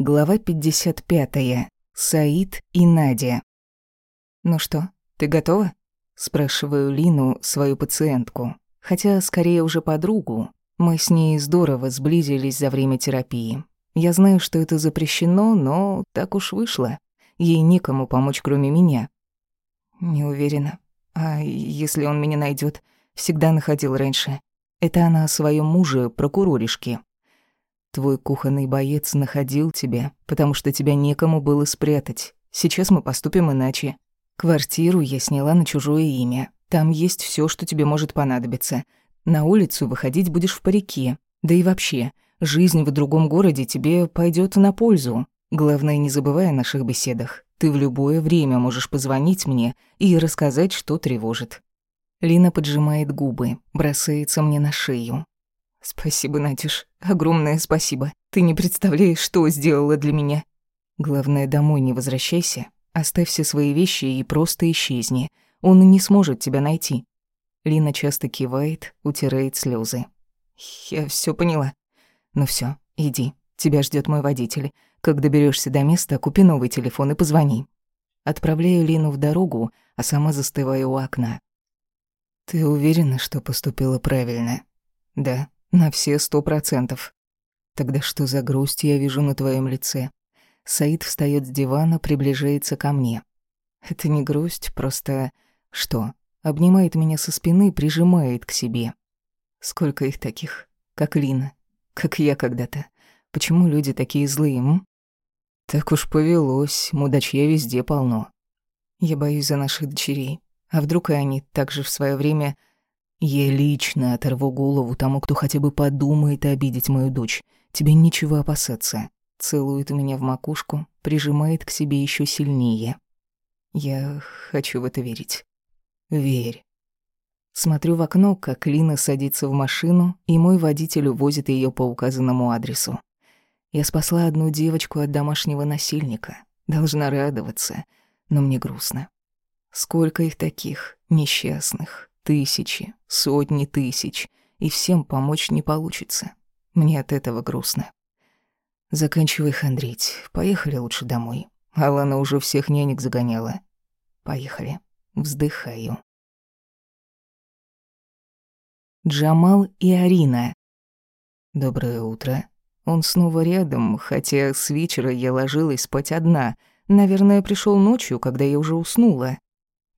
Глава 55. Саид и Надя. «Ну что, ты готова?» Спрашиваю Лину, свою пациентку. Хотя, скорее уже подругу. Мы с ней здорово сблизились за время терапии. Я знаю, что это запрещено, но так уж вышло. Ей некому помочь, кроме меня. Не уверена. А если он меня найдет? Всегда находил раньше. Это она о своем муже, прокуроришке. Твой кухонный боец находил тебя, потому что тебя некому было спрятать. Сейчас мы поступим иначе. Квартиру я сняла на чужое имя. Там есть все, что тебе может понадобиться. На улицу выходить будешь в парике. Да и вообще, жизнь в другом городе тебе пойдет на пользу. Главное, не забывай о наших беседах. Ты в любое время можешь позвонить мне и рассказать, что тревожит. Лина поджимает губы, бросается мне на шею. «Спасибо, Надюш, огромное спасибо. Ты не представляешь, что сделала для меня. Главное, домой не возвращайся. Оставь все свои вещи и просто исчезни. Он не сможет тебя найти». Лина часто кивает, утирает слезы. «Я все поняла. Ну все, иди. Тебя ждет мой водитель. Как доберешься до места, купи новый телефон и позвони». Отправляю Лину в дорогу, а сама застываю у окна. «Ты уверена, что поступила правильно?» «Да», на все сто процентов. Тогда что за грусть я вижу на твоем лице? Саид встает с дивана, приближается ко мне. Это не грусть, просто... Что? Обнимает меня со спины, прижимает к себе. Сколько их таких? Как Лина. Как я когда-то. Почему люди такие злые, м? Так уж повелось, мудачья везде полно. Я боюсь за наших дочерей. А вдруг и они также в свое время я лично оторву голову тому, кто хотя бы подумает обидеть мою дочь. Тебе нечего опасаться. Целует меня в макушку, прижимает к себе еще сильнее. Я хочу в это верить. Верь. Смотрю в окно, как Лина садится в машину, и мой водитель увозит ее по указанному адресу. Я спасла одну девочку от домашнего насильника. Должна радоваться, но мне грустно. Сколько их таких, несчастных, Тысячи, сотни тысяч, и всем помочь не получится. Мне от этого грустно. Заканчивай хандрить. Поехали лучше домой. Алана уже всех нянек загоняла. Поехали. Вздыхаю. Джамал и Арина. Доброе утро. Он снова рядом, хотя с вечера я ложилась спать одна. Наверное, пришел ночью, когда я уже уснула.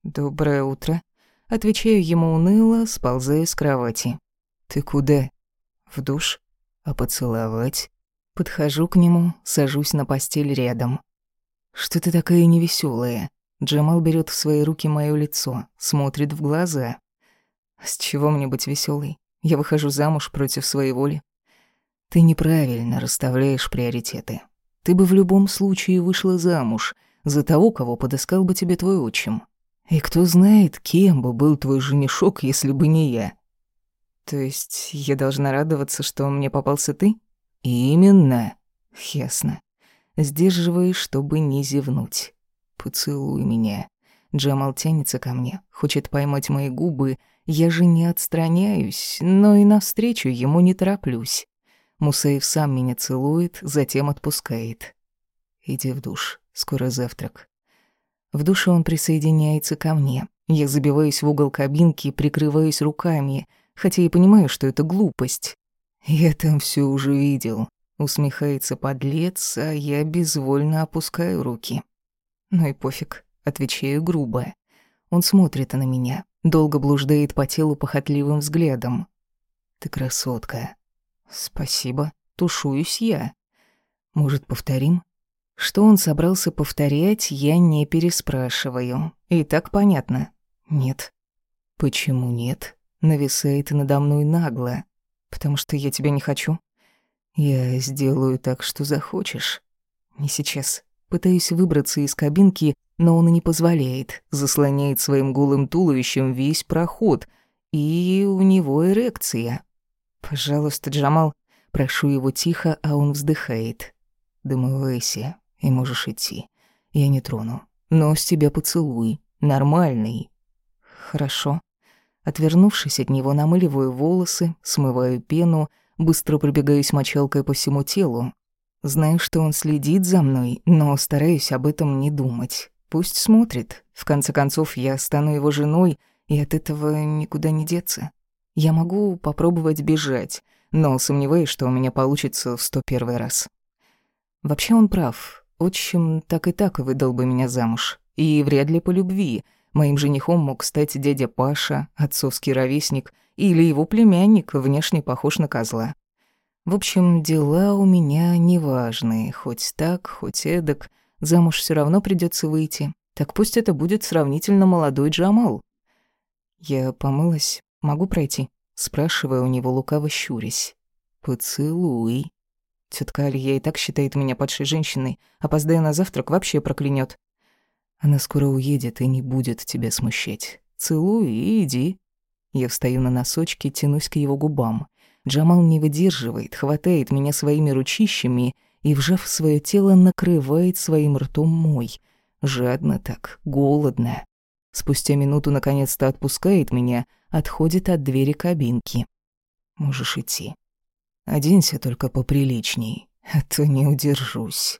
Доброе утро. Отвечаю ему уныло, сползая с кровати. «Ты куда?» «В душ. А поцеловать?» Подхожу к нему, сажусь на постель рядом. «Что ты такая невеселая? Джамал берет в свои руки моё лицо, смотрит в глаза. «С чего мне быть веселой? Я выхожу замуж против своей воли». «Ты неправильно расставляешь приоритеты. Ты бы в любом случае вышла замуж за того, кого подыскал бы тебе твой отчим. И кто знает, кем бы был твой женишок, если бы не я. То есть я должна радоваться, что мне попался ты? Именно. Ясно. Сдерживай, чтобы не зевнуть. Поцелуй меня. Джамал тянется ко мне, хочет поймать мои губы. Я же не отстраняюсь, но и навстречу ему не тороплюсь. Мусаев сам меня целует, затем отпускает. Иди в душ, скоро завтрак. В душе он присоединяется ко мне. Я забиваюсь в угол кабинки и прикрываюсь руками, хотя и понимаю, что это глупость. «Я там все уже видел», — усмехается подлец, а я безвольно опускаю руки. «Ну и пофиг», — отвечаю грубо. Он смотрит на меня, долго блуждает по телу похотливым взглядом. «Ты красотка». «Спасибо», — тушуюсь я. «Может, повторим?» Что он собрался повторять, я не переспрашиваю. И так понятно. Нет. Почему нет? Нависает надо мной нагло. Потому что я тебя не хочу. Я сделаю так, что захочешь. Не сейчас. Пытаюсь выбраться из кабинки, но он и не позволяет. Заслоняет своим голым туловищем весь проход. И у него эрекция. Пожалуйста, Джамал. Прошу его тихо, а он вздыхает. Домывайся, и можешь идти. Я не трону. Но с тебя поцелуй. Нормальный. Хорошо. Отвернувшись от него, намыливаю волосы, смываю пену, быстро пробегаюсь мочалкой по всему телу. Знаю, что он следит за мной, но стараюсь об этом не думать. Пусть смотрит. В конце концов, я стану его женой, и от этого никуда не деться. Я могу попробовать бежать, но сомневаюсь, что у меня получится в сто первый раз. Вообще он прав. Отчим так и так выдал бы меня замуж. И вряд ли по любви. Моим женихом мог стать дядя Паша, отцовский ровесник, или его племянник, внешне похож на козла. В общем, дела у меня неважные, хоть так, хоть эдак. Замуж все равно придется выйти. Так пусть это будет сравнительно молодой Джамал. Я помылась. Могу пройти? Спрашивая у него лукаво щурясь. Поцелуй. Тетка Алия и так считает меня падшей женщиной. Опоздая на завтрак, вообще проклянет. Она скоро уедет и не будет тебя смущать. Целуй и иди. Я встаю на носочки, тянусь к его губам. Джамал не выдерживает, хватает меня своими ручищами и, вжав свое тело, накрывает своим ртом мой. Жадно так, голодно. Спустя минуту наконец-то отпускает меня, отходит от двери кабинки. «Можешь идти. Оденься только поприличней, а то не удержусь».